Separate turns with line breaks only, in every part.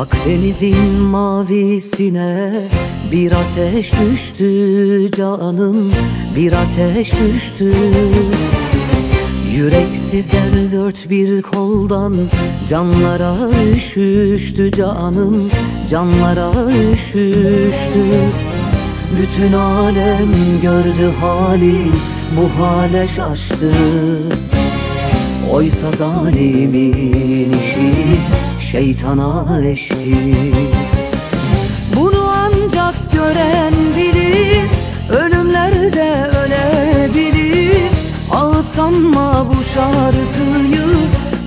Akdeniz'in mavisine bir ateş düştü canım bir ateş düştü. Yüreksizler dört bir koldan canlara üşüştü canım canlara üşüştü. Bütün alem gördü hali bu hale şaştı. Oysa zalimin işi şeytana eşti Bunu ancak gören bilir Ölümlerde ölebilir. Ağıt sanma bu şarkıyı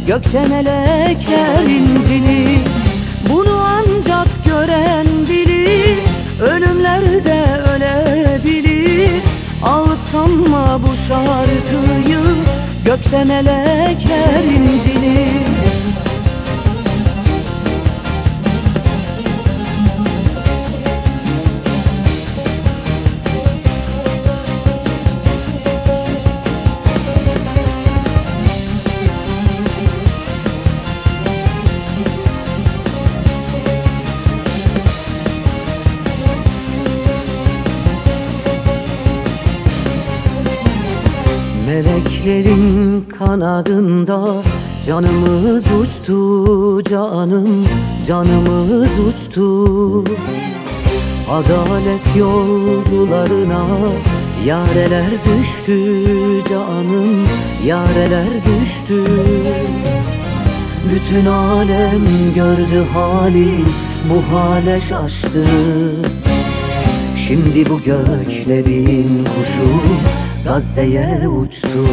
Gökte melekler incinir Bunu ancak gören bilir Ölümlerde ölebilir. Ağıt sanma bu şarkıyı Gökte melekler incinir Meleklerin kanadında canımız uçtu canım canımız uçtu. Adalet yolcularına yareler düştü canım yareler düştü. Bütün alem gördü hali bu hale şaştı Şimdi bu göklerin kuşu Gazze'ye uçtu.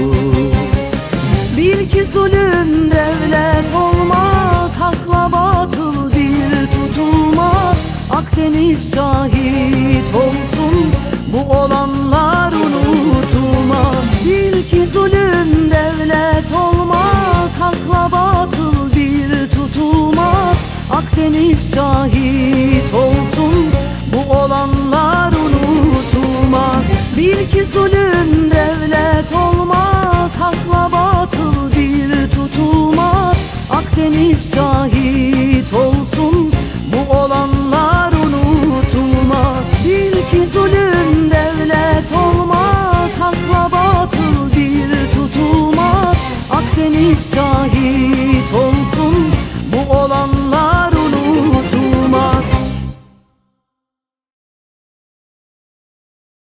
Bil ki zulüm devlet olmaz Hakla batıl bir tutulmaz. Akdeniz Denise